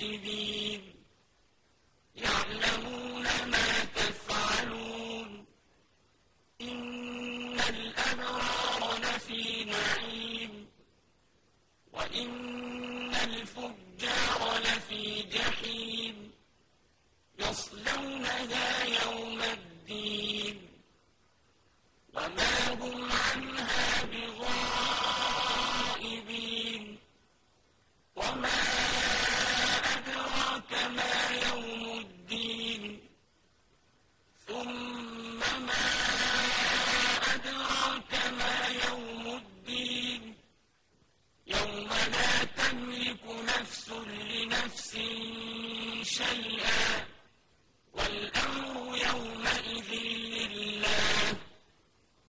مستكبرين يعلمون ما تفعلون إن الأبرار لفي نعيم وإن الفجار لفي جحيم يصلونها شيئا